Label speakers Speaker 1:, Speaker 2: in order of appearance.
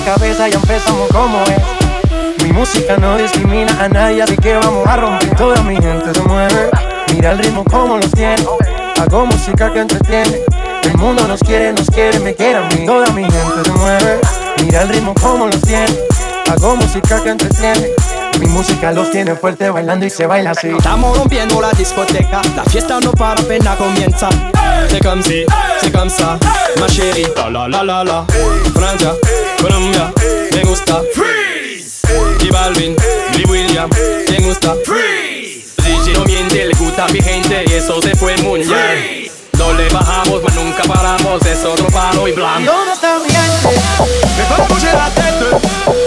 Speaker 1: cabeza, ya empezamos como es. Mi música no discrimina a nadie, así que vamos a romper. Toda mi gente se mueve. Mira el ritmo como los tiene. Hago música que entretiene. El mundo nos quiere, nos quiere, me quiere a mí. Toda mi gente se mueve. Mira el ritmo como los tiene. Hago música que entretiene. Mi música los tiene fuerte bailando y se baila así.
Speaker 2: Estamos rompiendo la discoteca, la fiesta no para apenas comienza. C'est comme si, c'est comme ça, ma chérie. La la la la la. Francia, Colombia, me gusta. Freeze. Y Balvin, Lee William, me gusta. Freeze. DJ no miente, le gusta a mi gente y eso se fue muy bien. No le bajamos, mas nunca paramos, es otro palo y blanco.
Speaker 1: ¿Dónde está mi gente?
Speaker 2: Me bouger la tête.